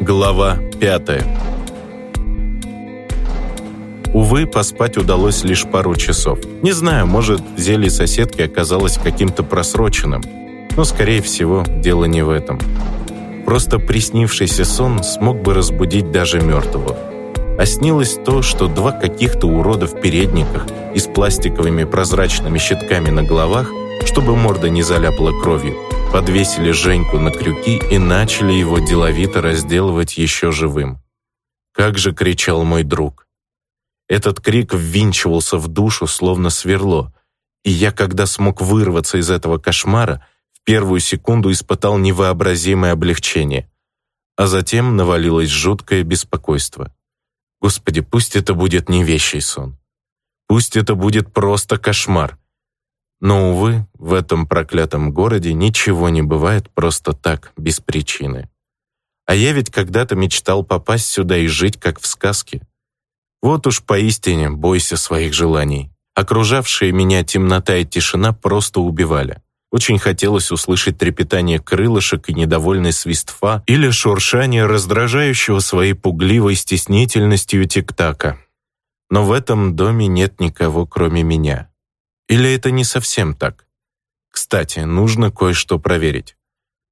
Глава пятая. Увы, поспать удалось лишь пару часов. Не знаю, может, зелье соседки оказалось каким-то просроченным, но, скорее всего, дело не в этом. Просто приснившийся сон смог бы разбудить даже мертвого. А снилось то, что два каких-то урода в передниках и с пластиковыми прозрачными щитками на головах, чтобы морда не заляпала кровью, подвесили Женьку на крюки и начали его деловито разделывать еще живым. Как же кричал мой друг. Этот крик ввинчивался в душу, словно сверло, и я, когда смог вырваться из этого кошмара, в первую секунду испытал невообразимое облегчение, а затем навалилось жуткое беспокойство. Господи, пусть это будет не вещий сон. Пусть это будет просто кошмар. Но, увы, в этом проклятом городе ничего не бывает просто так, без причины. А я ведь когда-то мечтал попасть сюда и жить, как в сказке. Вот уж поистине бойся своих желаний. Окружавшие меня темнота и тишина просто убивали. Очень хотелось услышать трепетание крылышек и недовольный свист фа или шуршание раздражающего своей пугливой стеснительностью тик-така. Но в этом доме нет никого, кроме меня. Или это не совсем так? Кстати, нужно кое-что проверить.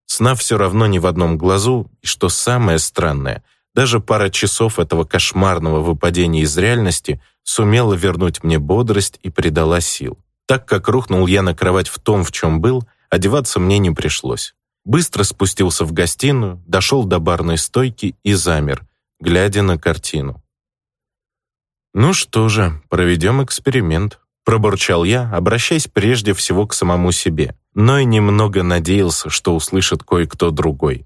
Сна все равно не в одном глазу, и что самое странное, даже пара часов этого кошмарного выпадения из реальности сумела вернуть мне бодрость и придала сил. Так как рухнул я на кровать в том, в чем был, одеваться мне не пришлось. Быстро спустился в гостиную, дошел до барной стойки и замер, глядя на картину. Ну что же, проведем эксперимент. Пробурчал я, обращаясь прежде всего к самому себе, но и немного надеялся, что услышит кое-кто другой.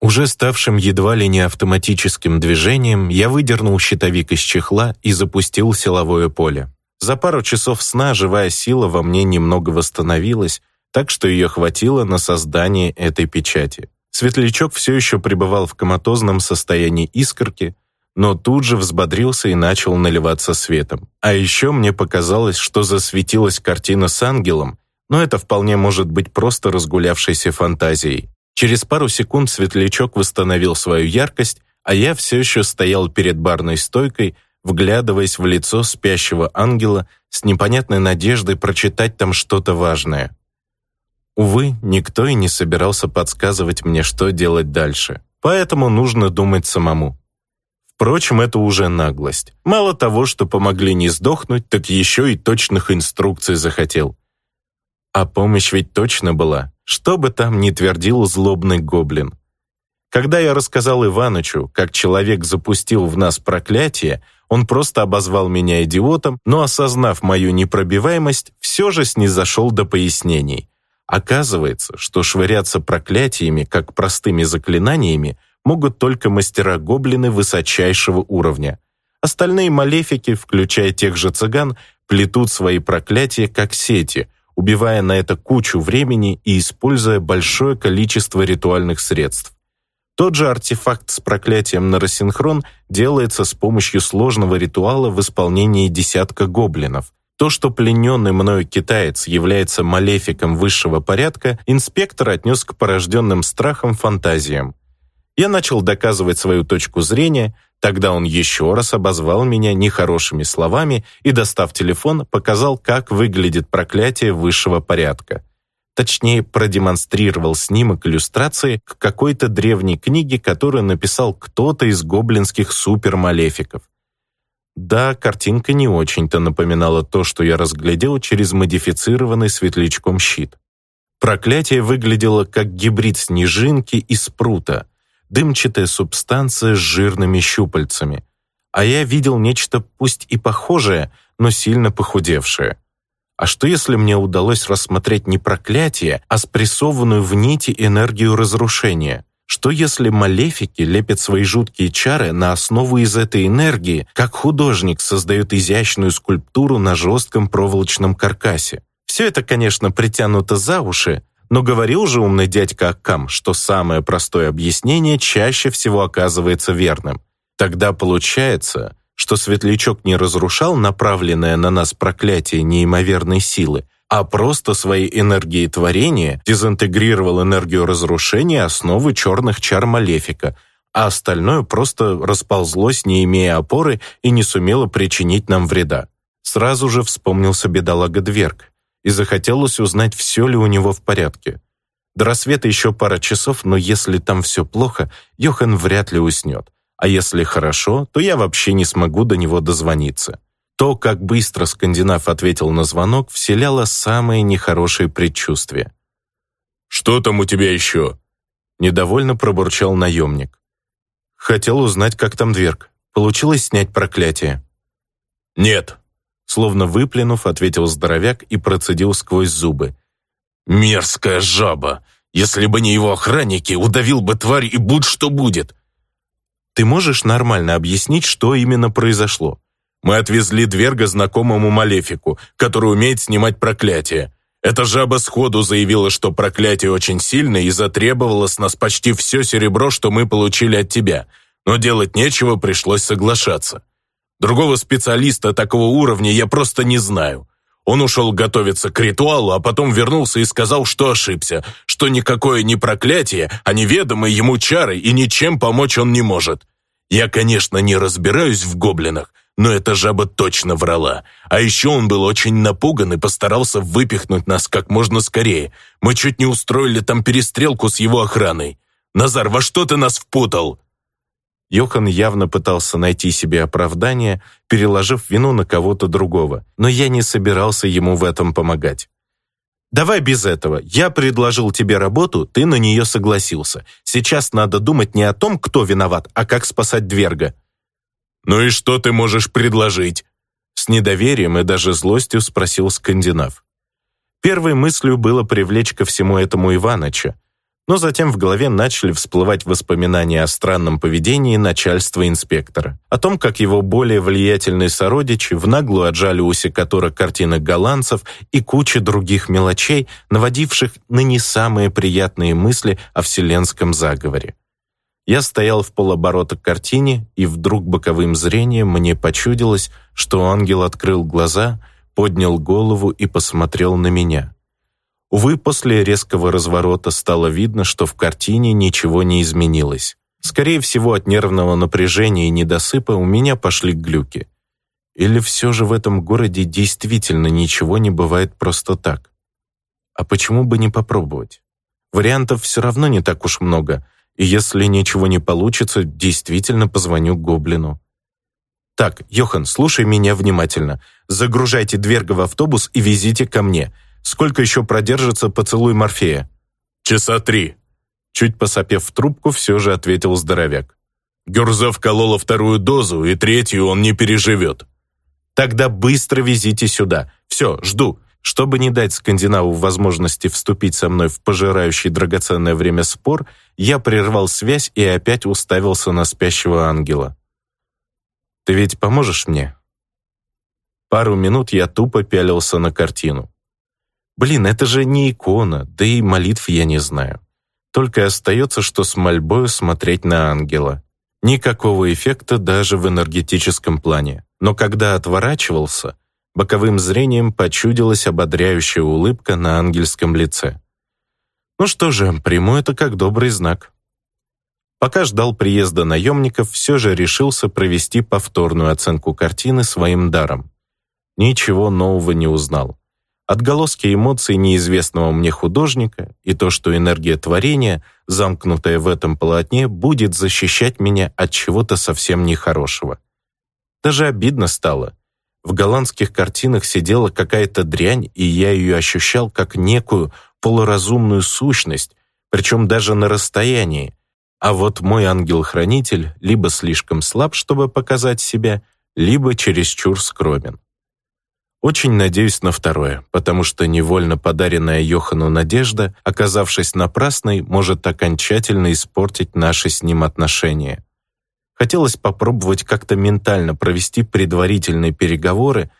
Уже ставшим едва ли не автоматическим движением, я выдернул щитовик из чехла и запустил силовое поле. За пару часов сна живая сила во мне немного восстановилась, так что ее хватило на создание этой печати. Светлячок все еще пребывал в коматозном состоянии искорки, но тут же взбодрился и начал наливаться светом. А еще мне показалось, что засветилась картина с ангелом, но это вполне может быть просто разгулявшейся фантазией. Через пару секунд светлячок восстановил свою яркость, а я все еще стоял перед барной стойкой, вглядываясь в лицо спящего ангела с непонятной надеждой прочитать там что-то важное. Увы, никто и не собирался подсказывать мне, что делать дальше, поэтому нужно думать самому. Впрочем, это уже наглость. Мало того, что помогли не сдохнуть, так еще и точных инструкций захотел. А помощь ведь точно была, что бы там ни твердил злобный гоблин. Когда я рассказал Иванычу, как человек запустил в нас проклятие, он просто обозвал меня идиотом, но, осознав мою непробиваемость, все же снизошел до пояснений. Оказывается, что швыряться проклятиями, как простыми заклинаниями, могут только мастера-гоблины высочайшего уровня. Остальные малефики, включая тех же цыган, плетут свои проклятия как сети, убивая на это кучу времени и используя большое количество ритуальных средств. Тот же артефакт с проклятием на рассинхрон делается с помощью сложного ритуала в исполнении десятка гоблинов. То, что плененный мною китаец является малефиком высшего порядка, инспектор отнес к порожденным страхом фантазиям. Я начал доказывать свою точку зрения, тогда он еще раз обозвал меня нехорошими словами и, достав телефон, показал, как выглядит проклятие высшего порядка. Точнее, продемонстрировал снимок иллюстрации к какой-то древней книге, которую написал кто-то из гоблинских супермалефиков. Да, картинка не очень-то напоминала то, что я разглядел через модифицированный светлячком щит. Проклятие выглядело как гибрид снежинки и спрута — дымчатая субстанция с жирными щупальцами. А я видел нечто пусть и похожее, но сильно похудевшее. А что если мне удалось рассмотреть не проклятие, а спрессованную в нити энергию разрушения? Что если малефики лепят свои жуткие чары на основу из этой энергии, как художник создает изящную скульптуру на жестком проволочном каркасе? Все это, конечно, притянуто за уши, но говорил же умный дядька Аккам, что самое простое объяснение чаще всего оказывается верным. Тогда получается, что светлячок не разрушал направленное на нас проклятие неимоверной силы, а просто своей энергией творения дезинтегрировал энергию разрушения основы черных чар Малефика, а остальное просто расползлось, не имея опоры и не сумело причинить нам вреда. Сразу же вспомнился бедолага Дверг, и захотелось узнать, все ли у него в порядке. До рассвета еще пара часов, но если там все плохо, Йохан вряд ли уснет. А если хорошо, то я вообще не смогу до него дозвониться. То, как быстро скандинав ответил на звонок, вселяло самые нехорошие предчувствия. «Что там у тебя еще?» Недовольно пробурчал наемник. Хотел узнать, как там дверг. Получилось снять проклятие? Нет. Словно выплюнув, ответил здоровяк и процедил сквозь зубы. Мерзкая жаба. Если бы не его охранники, удавил бы тварь и будь что будет. Ты можешь нормально объяснить, что именно произошло? Мы отвезли Дверга знакомому Малефику, который умеет снимать проклятие. Эта жаба сходу заявила, что проклятие очень сильное и затребовала с нас почти все серебро, что мы получили от тебя. Но делать нечего, пришлось соглашаться. Другого специалиста такого уровня я просто не знаю. Он ушел готовиться к ритуалу, а потом вернулся и сказал, что ошибся, что никакое не проклятие, а неведомые ему чары, и ничем помочь он не может. Я, конечно, не разбираюсь в гоблинах, но эта жаба точно врала. А еще он был очень напуган и постарался выпихнуть нас как можно скорее. Мы чуть не устроили там перестрелку с его охраной. Назар, во что ты нас впутал?» Йохан явно пытался найти себе оправдание, переложив вину на кого-то другого, но я не собирался ему в этом помогать. «Давай без этого. Я предложил тебе работу, ты на нее согласился. Сейчас надо думать не о том, кто виноват, а как спасать Дверга». «Ну и что ты можешь предложить?» С недоверием и даже злостью спросил скандинав. Первой мыслью было привлечь ко всему этому Иваныча, но затем в голове начали всплывать воспоминания о странном поведении начальства инспектора, о том, как его более влиятельные сородичи в наглую отжали у секатора картины голландцев и куча других мелочей, наводивших на не самые приятные мысли о вселенском заговоре. Я стоял в полоборота к картине, и вдруг боковым зрением мне почудилось, что ангел открыл глаза, поднял голову и посмотрел на меня. Увы, после резкого разворота стало видно, что в картине ничего не изменилось. Скорее всего, от нервного напряжения и недосыпа у меня пошли глюки. Или все же в этом городе действительно ничего не бывает просто так? А почему бы не попробовать? Вариантов все равно не так уж много — и если ничего не получится, действительно позвоню Гоблину. Так, Йохан, слушай меня внимательно. Загружайте Дверга в автобус и везите ко мне. Сколько еще продержится поцелуй Морфея? Часа три. Чуть посопев в трубку, все же ответил здоровяк. Гюрза вколола вторую дозу, и третью он не переживет. Тогда быстро везите сюда. Все, жду. Чтобы не дать скандинаву возможности вступить со мной в пожирающий драгоценное время спор, я прервал связь и опять уставился на спящего ангела. «Ты ведь поможешь мне?» Пару минут я тупо пялился на картину. Блин, это же не икона, да и молитв я не знаю. Только остается, что с мольбою смотреть на ангела. Никакого эффекта даже в энергетическом плане. Но когда отворачивался, Боковым зрением почудилась ободряющая улыбка на ангельском лице. Ну что же, приму это как добрый знак. Пока ждал приезда наемников, все же решился провести повторную оценку картины своим даром. Ничего нового не узнал. Отголоски эмоций неизвестного мне художника и то, что энергия творения, замкнутая в этом полотне, будет защищать меня от чего-то совсем нехорошего. Даже обидно стало — в голландских картинах сидела какая-то дрянь, и я ее ощущал как некую полуразумную сущность, причем даже на расстоянии. А вот мой ангел-хранитель либо слишком слаб, чтобы показать себя, либо чересчур скромен. Очень надеюсь на второе, потому что невольно подаренная Йохану надежда, оказавшись напрасной, может окончательно испортить наши с ним отношения. Хотелось попробовать как-то ментально провести предварительные переговоры,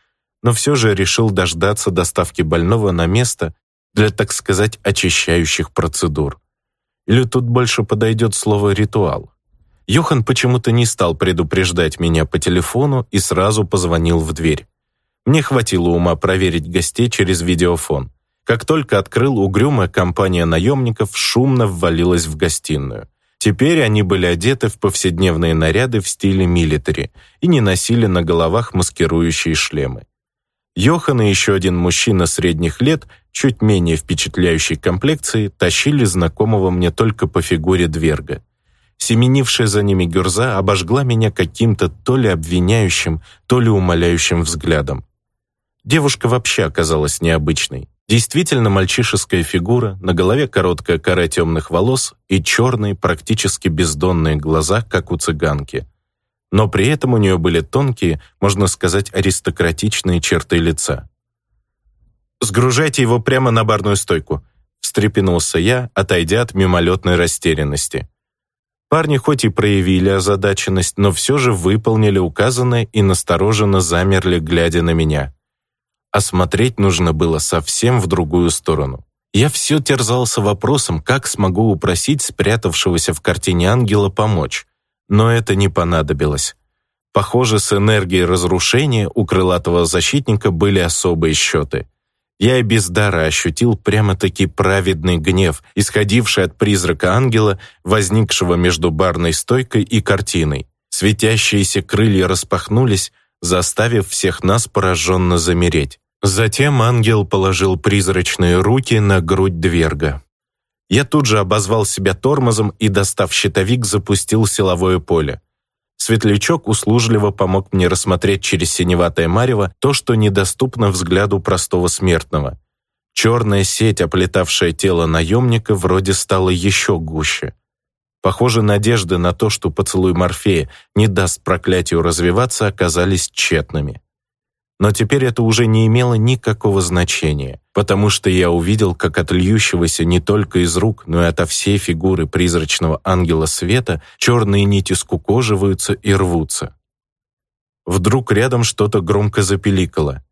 но все же решил дождаться доставки больного на место для, так сказать, очищающих процедур. Или тут больше подойдет слово «ритуал». Йохан почему-то не стал предупреждать меня по телефону и сразу позвонил в дверь. Мне хватило ума проверить гостей через видеофон. Как только открыл угрюмая компания наемников, шумно ввалилась в гостиную. Теперь они были одеты в повседневные наряды в стиле милитари и не носили на головах маскирующие шлемы. Йохан и еще один мужчина средних лет, чуть менее впечатляющей комплекции, тащили знакомого мне только по фигуре Дверга. Семенившая за ними Гюрза обожгла меня каким-то то ли обвиняющим, то ли умоляющим взглядом. Девушка вообще оказалась необычной. Действительно мальчишеская фигура, на голове короткая кора темных волос и черные, практически бездонные глаза, как у цыганки. Но при этом у нее были тонкие, можно сказать, аристократичные черты лица. «Сгружайте его прямо на барную стойку», — встрепенулся я, отойдя от мимолетной растерянности. Парни хоть и проявили озадаченность, но все же выполнили указанное и настороженно замерли, глядя на меня а смотреть нужно было совсем в другую сторону. Я все терзался вопросом, как смогу упросить спрятавшегося в картине ангела помочь, но это не понадобилось. Похоже, с энергией разрушения у крылатого защитника были особые счеты. Я и без дара ощутил прямо-таки праведный гнев, исходивший от призрака ангела, возникшего между барной стойкой и картиной. Светящиеся крылья распахнулись, заставив всех нас пораженно замереть. Затем ангел положил призрачные руки на грудь Дверга. Я тут же обозвал себя тормозом и, достав щитовик, запустил силовое поле. Светлячок услужливо помог мне рассмотреть через синеватое марево то, что недоступно взгляду простого смертного. Черная сеть, оплетавшая тело наемника, вроде стала еще гуще. Похоже, надежды на то, что поцелуй Морфея не даст проклятию развиваться, оказались тщетными. Но теперь это уже не имело никакого значения, потому что я увидел, как от льющегося не только из рук, но и ото всей фигуры призрачного ангела света черные нити скукоживаются и рвутся. Вдруг рядом что-то громко запеликало.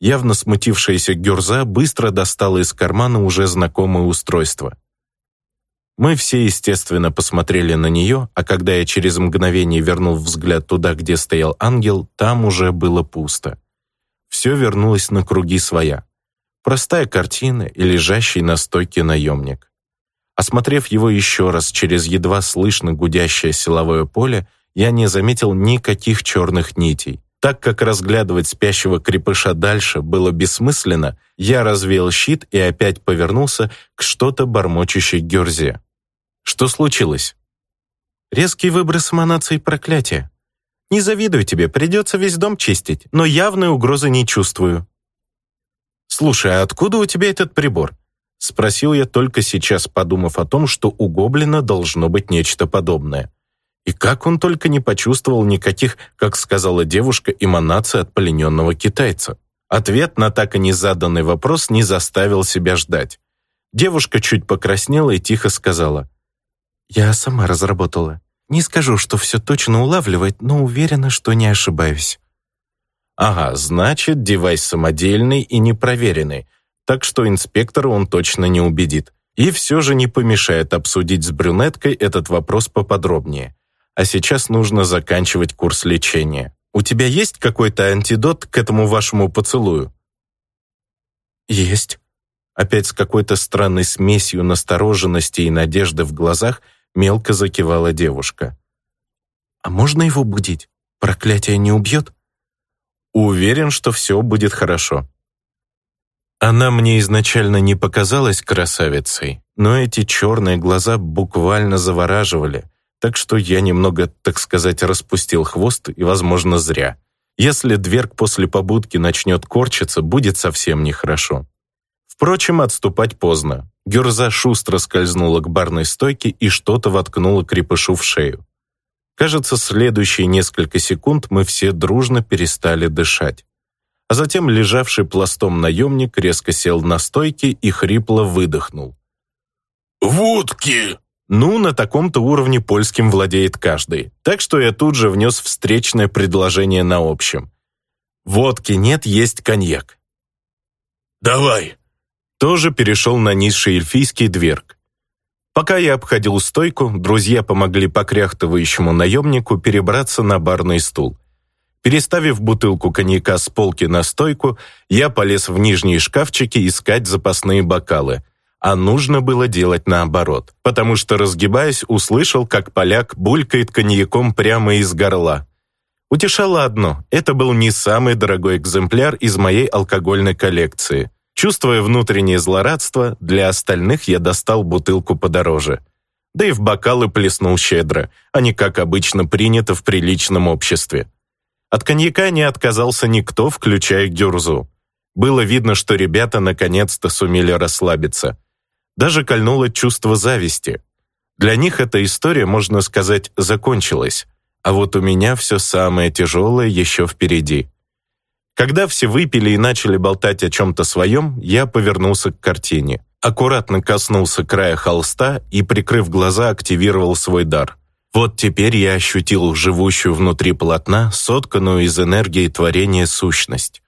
Явно смутившаяся Гюрза быстро достала из кармана уже знакомое устройство. Мы все, естественно, посмотрели на нее, а когда я через мгновение вернул взгляд туда, где стоял ангел, там уже было пусто все вернулось на круги своя. Простая картина и лежащий на стойке наемник. Осмотрев его еще раз через едва слышно гудящее силовое поле, я не заметил никаких черных нитей. Так как разглядывать спящего крепыша дальше было бессмысленно, я развеял щит и опять повернулся к что-то бормочущей герзе. Что случилось? Резкий выброс эманации проклятия. Не завидую тебе, придется весь дом чистить, но явной угрозы не чувствую». «Слушай, а откуда у тебя этот прибор?» Спросил я только сейчас, подумав о том, что у гоблина должно быть нечто подобное. И как он только не почувствовал никаких, как сказала девушка, эманаций от плененного китайца. Ответ на так и не заданный вопрос не заставил себя ждать. Девушка чуть покраснела и тихо сказала. «Я сама разработала. Не скажу, что все точно улавливает, но уверена, что не ошибаюсь. Ага, значит, девайс самодельный и непроверенный, так что инспектора он точно не убедит. И все же не помешает обсудить с брюнеткой этот вопрос поподробнее. А сейчас нужно заканчивать курс лечения. У тебя есть какой-то антидот к этому вашему поцелую? Есть. Опять с какой-то странной смесью настороженности и надежды в глазах – Мелко закивала девушка. «А можно его будить? Проклятие не убьет?» «Уверен, что все будет хорошо». Она мне изначально не показалась красавицей, но эти черные глаза буквально завораживали, так что я немного, так сказать, распустил хвост и, возможно, зря. Если дверг после побудки начнет корчиться, будет совсем нехорошо. Впрочем, отступать поздно. Гюрза шустро скользнула к барной стойке и что-то воткнула крепышу в шею. Кажется, следующие несколько секунд мы все дружно перестали дышать. А затем лежавший пластом наемник резко сел на стойке и хрипло выдохнул. «Водки!» Ну, на таком-то уровне польским владеет каждый. Так что я тут же внес встречное предложение на общем. Водки нет, есть коньяк. «Давай!» Тоже перешел на низший эльфийский дверг. Пока я обходил стойку, друзья помогли покряхтывающему наемнику перебраться на барный стул. Переставив бутылку коньяка с полки на стойку, я полез в нижние шкафчики искать запасные бокалы, а нужно было делать наоборот, потому что, разгибаясь, услышал, как поляк булькает коньяком прямо из горла. Утешало одно – это был не самый дорогой экземпляр из моей алкогольной коллекции. Чувствуя внутреннее злорадство, для остальных я достал бутылку подороже. Да и в бокалы плеснул щедро, а не как обычно принято в приличном обществе. От коньяка не отказался никто, включая Гюрзу. Было видно, что ребята наконец-то сумели расслабиться. Даже кольнуло чувство зависти. Для них эта история, можно сказать, закончилась. А вот у меня все самое тяжелое еще впереди. Когда все выпили и начали болтать о чем-то своем, я повернулся к картине. Аккуратно коснулся края холста и, прикрыв глаза, активировал свой дар. Вот теперь я ощутил живущую внутри полотна, сотканную из энергии творения сущность.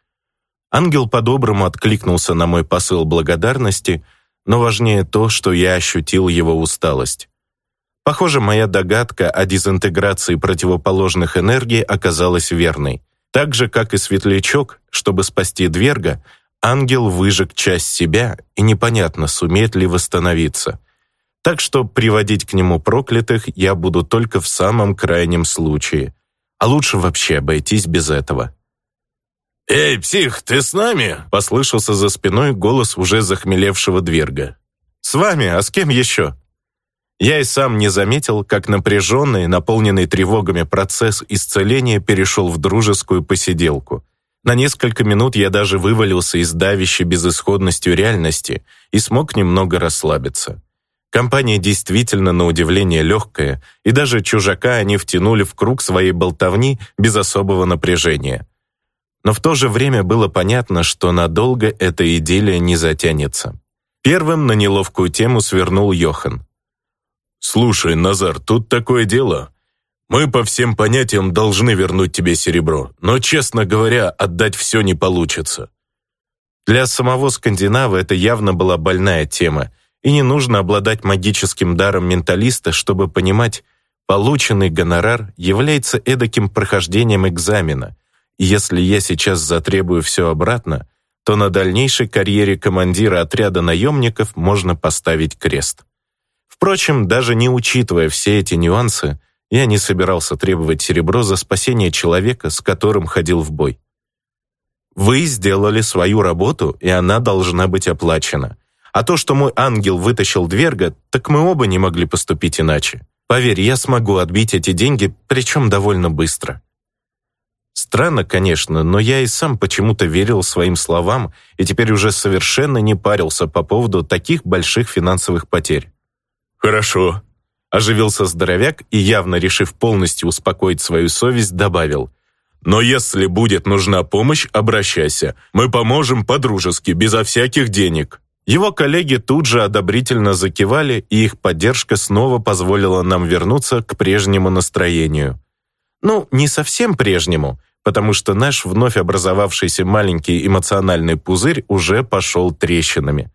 Ангел по-доброму откликнулся на мой посыл благодарности, но важнее то, что я ощутил его усталость. Похоже, моя догадка о дезинтеграции противоположных энергий оказалась верной. Так же, как и светлячок, чтобы спасти Дверга, ангел выжег часть себя, и непонятно, сумеет ли восстановиться. Так что приводить к нему проклятых я буду только в самом крайнем случае. А лучше вообще обойтись без этого. «Эй, псих, ты с нами?» — послышался за спиной голос уже захмелевшего Дверга. «С вами, а с кем еще?» Я и сам не заметил, как напряженный, наполненный тревогами процесс исцеления перешел в дружескую посиделку. На несколько минут я даже вывалился из давящей безысходностью реальности и смог немного расслабиться. Компания действительно, на удивление, легкая, и даже чужака они втянули в круг своей болтовни без особого напряжения. Но в то же время было понятно, что надолго эта идиллия не затянется. Первым на неловкую тему свернул Йохан. «Слушай, Назар, тут такое дело. Мы по всем понятиям должны вернуть тебе серебро, но, честно говоря, отдать все не получится». Для самого скандинава это явно была больная тема, и не нужно обладать магическим даром менталиста, чтобы понимать, полученный гонорар является эдаким прохождением экзамена – и если я сейчас затребую все обратно, то на дальнейшей карьере командира отряда наемников можно поставить крест. Впрочем, даже не учитывая все эти нюансы, я не собирался требовать серебро за спасение человека, с которым ходил в бой. Вы сделали свою работу, и она должна быть оплачена. А то, что мой ангел вытащил Дверга, так мы оба не могли поступить иначе. Поверь, я смогу отбить эти деньги, причем довольно быстро. Странно, конечно, но я и сам почему-то верил своим словам и теперь уже совершенно не парился по поводу таких больших финансовых потерь. «Хорошо», — оживился здоровяк и, явно решив полностью успокоить свою совесть, добавил. «Но если будет нужна помощь, обращайся. Мы поможем по-дружески, безо всяких денег». Его коллеги тут же одобрительно закивали, и их поддержка снова позволила нам вернуться к прежнему настроению. Ну, не совсем прежнему, потому что наш вновь образовавшийся маленький эмоциональный пузырь уже пошел трещинами.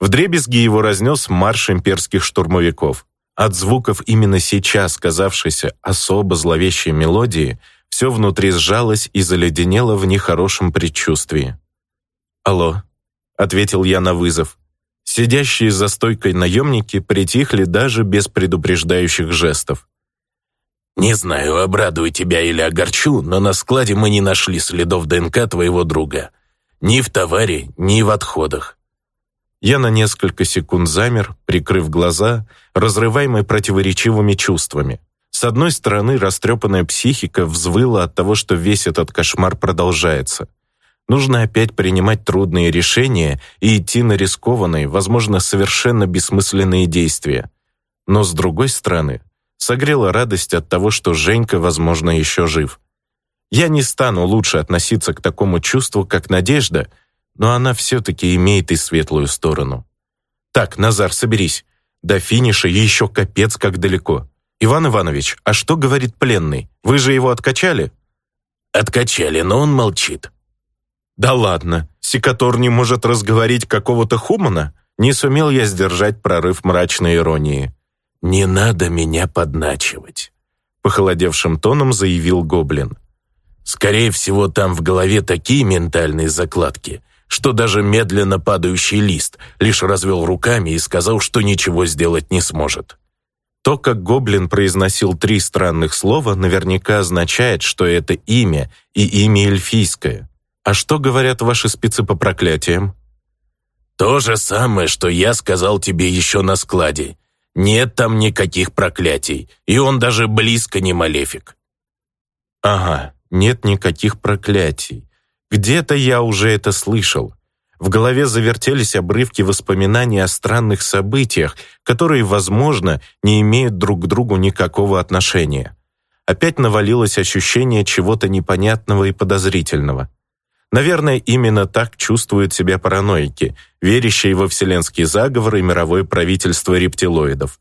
Вдребезги его разнес марш имперских штурмовиков. От звуков именно сейчас казавшейся особо зловещей мелодии все внутри сжалось и заледенело в нехорошем предчувствии. «Алло», — ответил я на вызов. Сидящие за стойкой наемники притихли даже без предупреждающих жестов. «Не знаю, обрадую тебя или огорчу, но на складе мы не нашли следов ДНК твоего друга. Ни в товаре, ни в отходах». Я на несколько секунд замер, прикрыв глаза, разрываемый противоречивыми чувствами. С одной стороны, растрепанная психика взвыла от того, что весь этот кошмар продолжается. Нужно опять принимать трудные решения и идти на рискованные, возможно, совершенно бессмысленные действия. Но с другой стороны, согрела радость от того, что Женька, возможно, еще жив. Я не стану лучше относиться к такому чувству, как надежда, но она все-таки имеет и светлую сторону. Так, Назар, соберись. До финиша еще капец как далеко. Иван Иванович, а что говорит пленный? Вы же его откачали? Откачали, но он молчит. Да ладно, Секатор не может разговорить какого-то хумана? Не сумел я сдержать прорыв мрачной иронии. «Не надо меня подначивать», — похолодевшим тоном заявил Гоблин. «Скорее всего, там в голове такие ментальные закладки, что даже медленно падающий лист, лишь развел руками и сказал, что ничего сделать не сможет. То, как гоблин произносил три странных слова, наверняка означает, что это имя и имя эльфийское. А что говорят ваши спецы по проклятиям? То же самое, что я сказал тебе еще на складе. Нет там никаких проклятий, и он даже близко не малефик. Ага, нет никаких проклятий. Где-то я уже это слышал. В голове завертелись обрывки воспоминаний о странных событиях, которые, возможно, не имеют друг к другу никакого отношения. Опять навалилось ощущение чего-то непонятного и подозрительного. Наверное, именно так чувствуют себя параноики, верящие во вселенские заговоры и мировое правительство рептилоидов.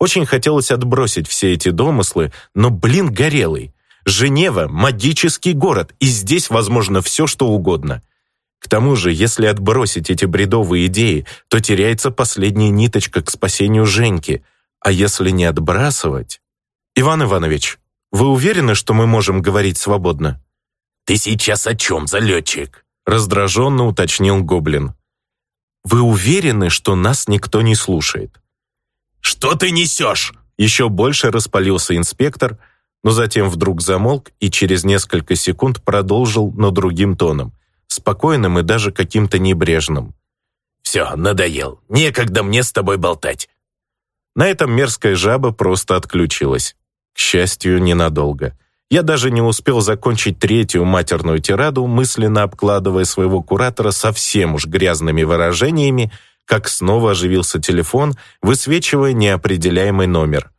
Очень хотелось отбросить все эти домыслы, но, блин, горелый. Женева – магический город, и здесь возможно все, что угодно. К тому же, если отбросить эти бредовые идеи, то теряется последняя ниточка к спасению Женьки. А если не отбрасывать... Иван Иванович, вы уверены, что мы можем говорить свободно? «Ты сейчас о чем, залетчик?» раздраженно уточнил Гоблин. «Вы уверены, что нас никто не слушает?» «Что ты несешь?» Еще больше распалился инспектор, но затем вдруг замолк и через несколько секунд продолжил, но другим тоном спокойным и даже каким-то небрежным. «Все, надоел. Некогда мне с тобой болтать». На этом мерзкая жаба просто отключилась. К счастью, ненадолго. Я даже не успел закончить третью матерную тираду, мысленно обкладывая своего куратора совсем уж грязными выражениями, как снова оживился телефон, высвечивая неопределяемый номер.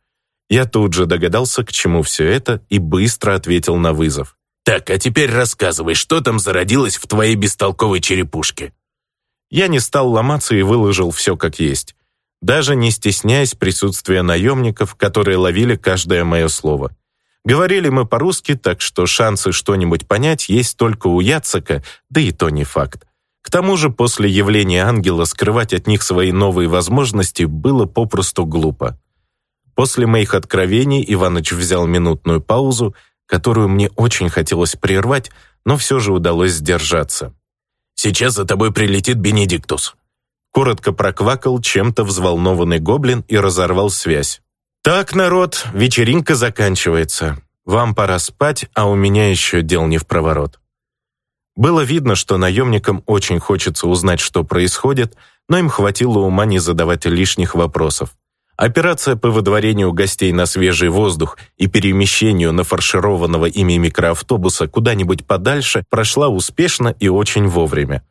Я тут же догадался, к чему все это, и быстро ответил на вызов. Так, а теперь рассказывай, что там зародилось в твоей бестолковой черепушке?» Я не стал ломаться и выложил все как есть, даже не стесняясь присутствия наемников, которые ловили каждое мое слово. Говорили мы по-русски, так что шансы что-нибудь понять есть только у Яцека, да и то не факт. К тому же после явления ангела скрывать от них свои новые возможности было попросту глупо. После моих откровений Иваныч взял минутную паузу, которую мне очень хотелось прервать, но все же удалось сдержаться. «Сейчас за тобой прилетит Бенедиктус». Коротко проквакал чем-то взволнованный гоблин и разорвал связь. «Так, народ, вечеринка заканчивается. Вам пора спать, а у меня еще дел не в проворот». Было видно, что наемникам очень хочется узнать, что происходит, но им хватило ума не задавать лишних вопросов. Операция по выдворению гостей на свежий воздух и перемещению нафаршированного ими микроавтобуса куда-нибудь подальше прошла успешно и очень вовремя.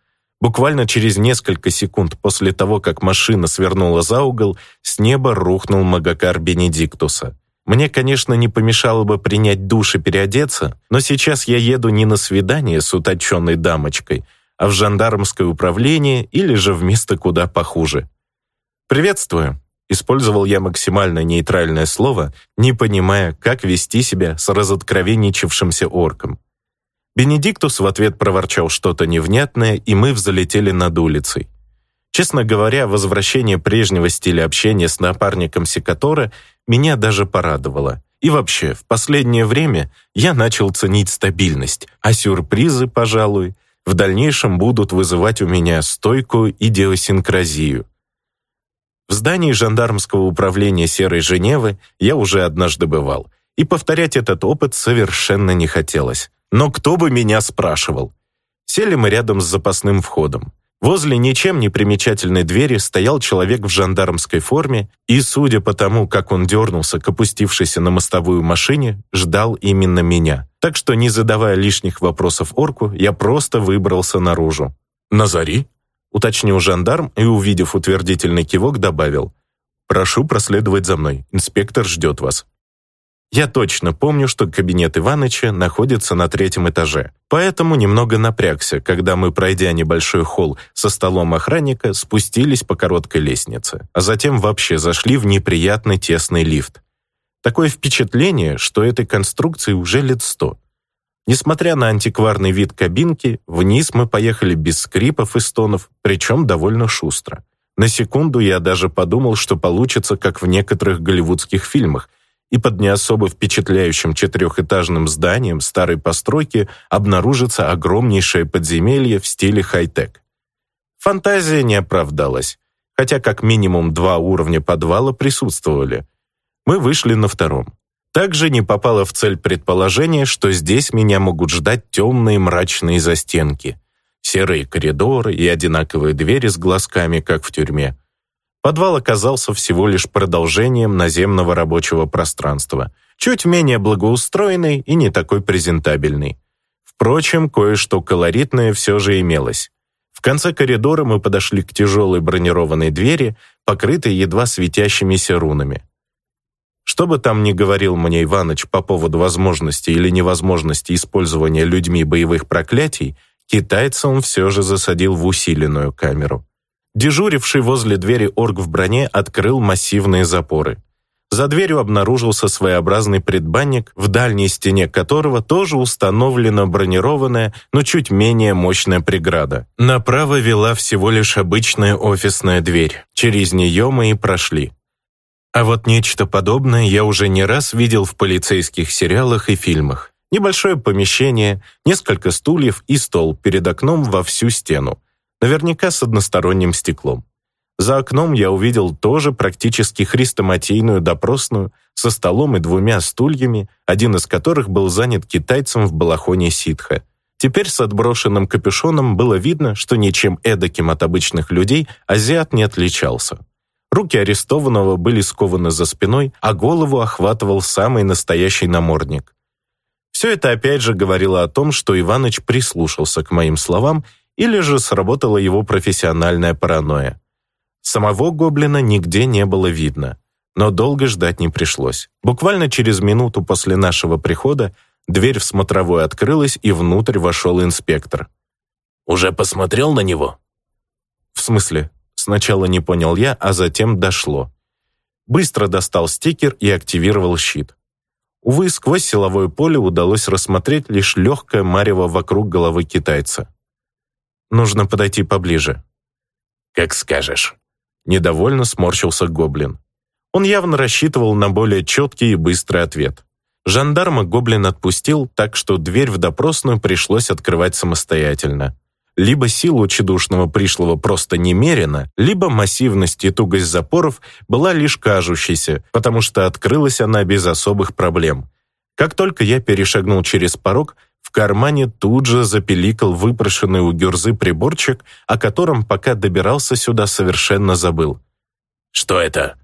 Буквально через несколько секунд после того, как машина свернула за угол, с неба рухнул Магакар Бенедиктуса. Мне, конечно, не помешало бы принять душ и переодеться, но сейчас я еду не на свидание с уточенной дамочкой, а в жандармское управление или же в место куда похуже. «Приветствую», Использовал я максимально нейтральное слово, не понимая, как вести себя с разоткровенничавшимся орком. Бенедиктус в ответ проворчал что-то невнятное, и мы взлетели над улицей. Честно говоря, возвращение прежнего стиля общения с напарником Секатора меня даже порадовало. И вообще, в последнее время я начал ценить стабильность, а сюрпризы, пожалуй, в дальнейшем будут вызывать у меня стойкую идиосинкразию. В здании жандармского управления Серой Женевы я уже однажды бывал, и повторять этот опыт совершенно не хотелось. Но кто бы меня спрашивал? Сели мы рядом с запасным входом. Возле ничем не примечательной двери стоял человек в жандармской форме и, судя по тому, как он дернулся к опустившейся на мостовую машине, ждал именно меня. Так что, не задавая лишних вопросов орку, я просто выбрался наружу. «Назари?» Уточнил жандарм и, увидев утвердительный кивок, добавил «Прошу проследовать за мной, инспектор ждет вас». Я точно помню, что кабинет Иваныча находится на третьем этаже, поэтому немного напрягся, когда мы, пройдя небольшой холл со столом охранника, спустились по короткой лестнице, а затем вообще зашли в неприятный тесный лифт. Такое впечатление, что этой конструкции уже лет сто. Несмотря на антикварный вид кабинки, вниз мы поехали без скрипов и стонов, причем довольно шустро. На секунду я даже подумал, что получится, как в некоторых голливудских фильмах, и под не особо впечатляющим четырехэтажным зданием старой постройки обнаружится огромнейшее подземелье в стиле хай-тек. Фантазия не оправдалась, хотя как минимум два уровня подвала присутствовали. Мы вышли на втором. Также не попало в цель предположение, что здесь меня могут ждать темные мрачные застенки, серые коридоры и одинаковые двери с глазками, как в тюрьме. Подвал оказался всего лишь продолжением наземного рабочего пространства, чуть менее благоустроенный и не такой презентабельный. Впрочем, кое-что колоритное все же имелось. В конце коридора мы подошли к тяжелой бронированной двери, покрытой едва светящимися рунами. Что бы там ни говорил мне Иваныч по поводу возможности или невозможности использования людьми боевых проклятий, китайца он все же засадил в усиленную камеру. Дежуривший возле двери орк в броне открыл массивные запоры. За дверью обнаружился своеобразный предбанник, в дальней стене которого тоже установлена бронированная, но чуть менее мощная преграда. Направо вела всего лишь обычная офисная дверь. Через нее мы и прошли. А вот нечто подобное я уже не раз видел в полицейских сериалах и фильмах. Небольшое помещение, несколько стульев и стол перед окном во всю стену наверняка с односторонним стеклом. За окном я увидел тоже практически хрестоматийную допросную со столом и двумя стульями, один из которых был занят китайцем в балахоне ситха. Теперь с отброшенным капюшоном было видно, что ничем эдаким от обычных людей азиат не отличался. Руки арестованного были скованы за спиной, а голову охватывал самый настоящий намордник. Все это опять же говорило о том, что Иваныч прислушался к моим словам или же сработала его профессиональная паранойя. Самого гоблина нигде не было видно, но долго ждать не пришлось. Буквально через минуту после нашего прихода дверь в смотровой открылась, и внутрь вошел инспектор. «Уже посмотрел на него?» «В смысле?» Сначала не понял я, а затем дошло. Быстро достал стикер и активировал щит. Увы, сквозь силовое поле удалось рассмотреть лишь легкое марево вокруг головы китайца. Нужно подойти поближе». «Как скажешь». Недовольно сморщился гоблин. Он явно рассчитывал на более четкий и быстрый ответ. Жандарма гоблин отпустил, так что дверь в допросную пришлось открывать самостоятельно. Либо сила чудушного пришлого просто немерена, либо массивность и тугость запоров была лишь кажущейся, потому что открылась она без особых проблем. Как только я перешагнул через порог, в кармане тут же запеликал выпрошенный у Гюрзы приборчик, о котором пока добирался сюда совершенно забыл. «Что это?»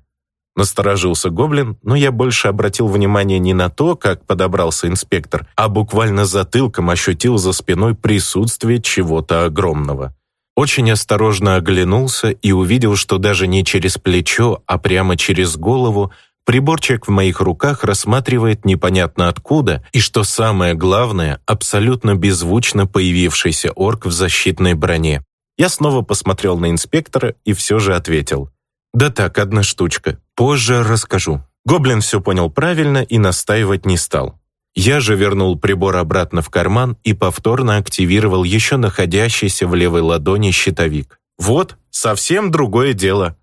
Насторожился гоблин, но я больше обратил внимание не на то, как подобрался инспектор, а буквально затылком ощутил за спиной присутствие чего-то огромного. Очень осторожно оглянулся и увидел, что даже не через плечо, а прямо через голову Приборчик в моих руках рассматривает непонятно откуда и, что самое главное, абсолютно беззвучно появившийся орк в защитной броне. Я снова посмотрел на инспектора и все же ответил. «Да так, одна штучка. Позже расскажу». Гоблин все понял правильно и настаивать не стал. Я же вернул прибор обратно в карман и повторно активировал еще находящийся в левой ладони щитовик. Вот, совсем другое дело.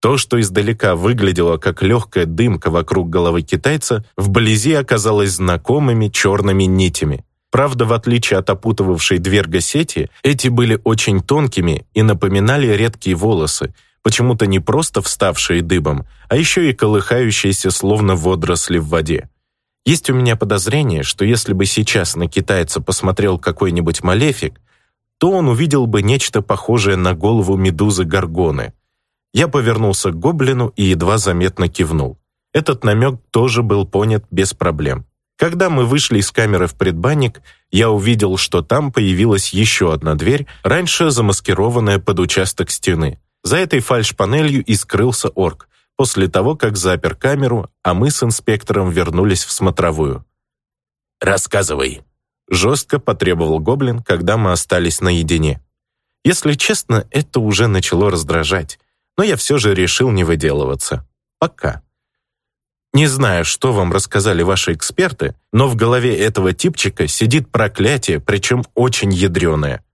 То, что издалека выглядело как легкая дымка вокруг головы китайца, вблизи оказалось знакомыми черными нитями. Правда, в отличие от опутывавшей дверга сети, эти были очень тонкими и напоминали редкие волосы, почему-то не просто вставшие дыбом, а еще и колыхающиеся словно водоросли в воде. Есть у меня подозрение, что если бы сейчас на китайца посмотрел какой-нибудь малефик, то он увидел бы нечто похожее на голову медузы Гаргоны – я повернулся к гоблину и едва заметно кивнул. Этот намек тоже был понят без проблем. Когда мы вышли из камеры в предбанник, я увидел, что там появилась еще одна дверь, раньше замаскированная под участок стены. За этой фальш-панелью и скрылся орк, после того, как запер камеру, а мы с инспектором вернулись в смотровую. «Рассказывай», — жестко потребовал гоблин, когда мы остались наедине. Если честно, это уже начало раздражать но я все же решил не выделываться. Пока. Не знаю, что вам рассказали ваши эксперты, но в голове этого типчика сидит проклятие, причем очень ядреное.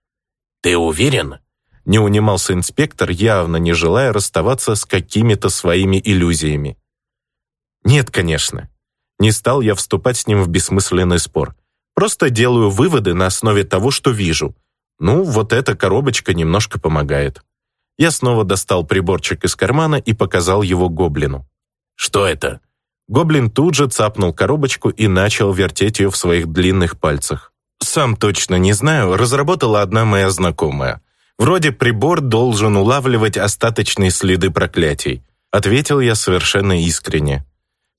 «Ты уверен?» Не унимался инспектор, явно не желая расставаться с какими-то своими иллюзиями. «Нет, конечно. Не стал я вступать с ним в бессмысленный спор. Просто делаю выводы на основе того, что вижу. Ну, вот эта коробочка немножко помогает. Я снова достал приборчик из кармана и показал его гоблину. «Что это?» Гоблин тут же цапнул коробочку и начал вертеть ее в своих длинных пальцах. Сам точно не знаю, разработала одна моя знакомая. Вроде прибор должен улавливать остаточные следы проклятий. Ответил я совершенно искренне.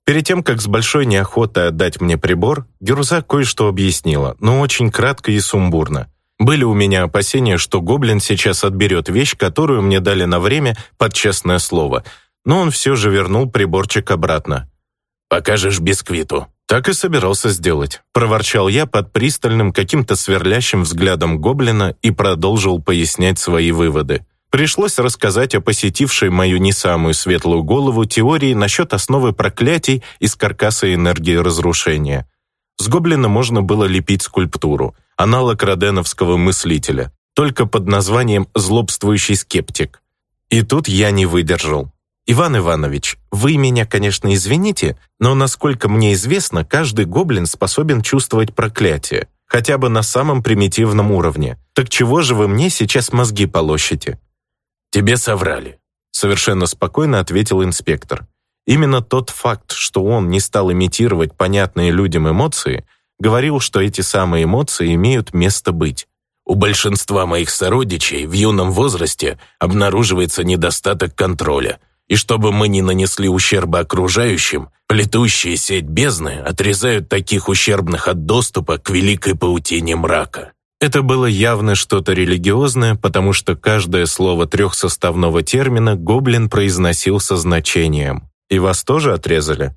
Перед тем, как с большой неохотой отдать мне прибор, Геруза кое-что объяснила, но очень кратко и сумбурно. Были у меня опасения, что гоблин сейчас отберет вещь, которую мне дали на время под честное слово, но он все же вернул приборчик обратно. «Покажешь бисквиту». «Так и собирался сделать», — проворчал я под пристальным, каким-то сверлящим взглядом гоблина и продолжил пояснять свои выводы. Пришлось рассказать о посетившей мою не самую светлую голову теории насчет основы проклятий из каркаса энергии разрушения. С гоблина можно было лепить скульптуру, аналог роденовского мыслителя, только под названием «злобствующий скептик». И тут я не выдержал. «Иван Иванович, вы меня, конечно, извините, но, насколько мне известно, каждый гоблин способен чувствовать проклятие, хотя бы на самом примитивном уровне. Так чего же вы мне сейчас мозги полощете?» «Тебе соврали», — совершенно спокойно ответил инспектор. Именно тот факт, что он не стал имитировать понятные людям эмоции, говорил, что эти самые эмоции имеют место быть. У большинства моих сородичей в юном возрасте обнаруживается недостаток контроля — и чтобы мы не нанесли ущерба окружающим, плетущие сеть бездны отрезают таких ущербных от доступа к великой паутине мрака. Это было явно что-то религиозное, потому что каждое слово трехсоставного термина гоблин произносил со значением. И вас тоже отрезали?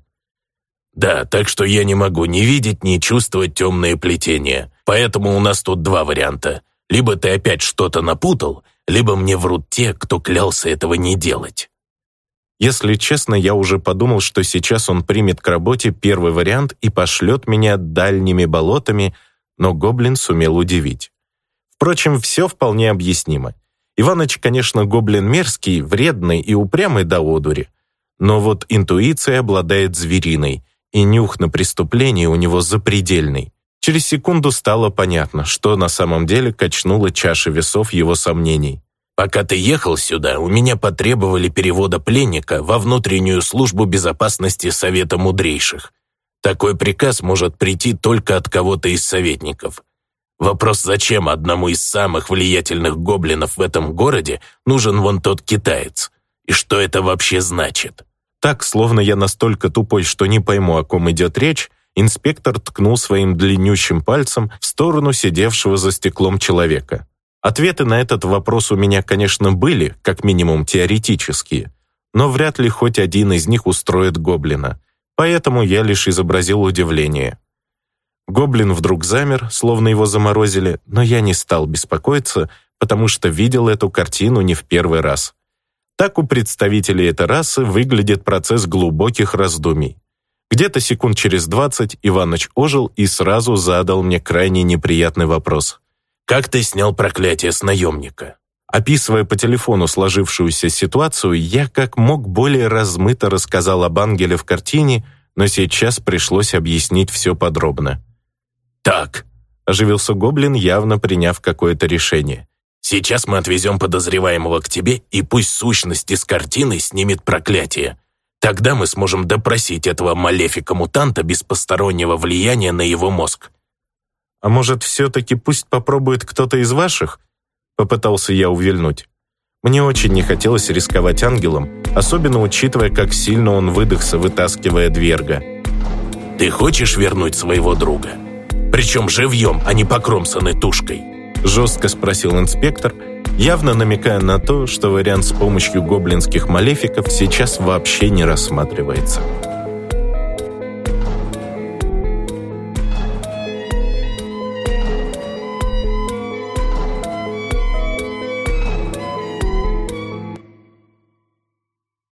Да, так что я не могу ни видеть, ни чувствовать темные плетения. Поэтому у нас тут два варианта. Либо ты опять что-то напутал, либо мне врут те, кто клялся этого не делать. Если честно, я уже подумал, что сейчас он примет к работе первый вариант и пошлет меня дальними болотами, но гоблин сумел удивить. Впрочем, все вполне объяснимо. Иваныч, конечно, гоблин мерзкий, вредный и упрямый до одури, но вот интуиция обладает звериной, и нюх на преступление у него запредельный. Через секунду стало понятно, что на самом деле качнула чаша весов его сомнений. Пока ты ехал сюда, у меня потребовали перевода пленника во внутреннюю службу безопасности Совета Мудрейших. Такой приказ может прийти только от кого-то из советников. Вопрос, зачем одному из самых влиятельных гоблинов в этом городе нужен вон тот китаец? И что это вообще значит? Так, словно я настолько тупой, что не пойму, о ком идет речь, инспектор ткнул своим длиннющим пальцем в сторону сидевшего за стеклом человека. Ответы на этот вопрос у меня, конечно, были, как минимум теоретические, но вряд ли хоть один из них устроит гоблина, поэтому я лишь изобразил удивление. Гоблин вдруг замер, словно его заморозили, но я не стал беспокоиться, потому что видел эту картину не в первый раз. Так у представителей этой расы выглядит процесс глубоких раздумий. Где-то секунд через двадцать Иваныч ожил и сразу задал мне крайне неприятный вопрос. Как ты снял проклятие с наемника?» Описывая по телефону сложившуюся ситуацию, я как мог более размыто рассказал об ангеле в картине, но сейчас пришлось объяснить все подробно. «Так», — оживился Гоблин, явно приняв какое-то решение. «Сейчас мы отвезем подозреваемого к тебе, и пусть сущность из картины снимет проклятие. Тогда мы сможем допросить этого малефика-мутанта без постороннего влияния на его мозг. «А может, все-таки пусть попробует кто-то из ваших?» Попытался я увильнуть. Мне очень не хотелось рисковать ангелом, особенно учитывая, как сильно он выдохся, вытаскивая Дверга. «Ты хочешь вернуть своего друга? Причем живьем, а не покромсанной тушкой?» Жестко спросил инспектор, явно намекая на то, что вариант с помощью гоблинских малефиков сейчас вообще не рассматривается.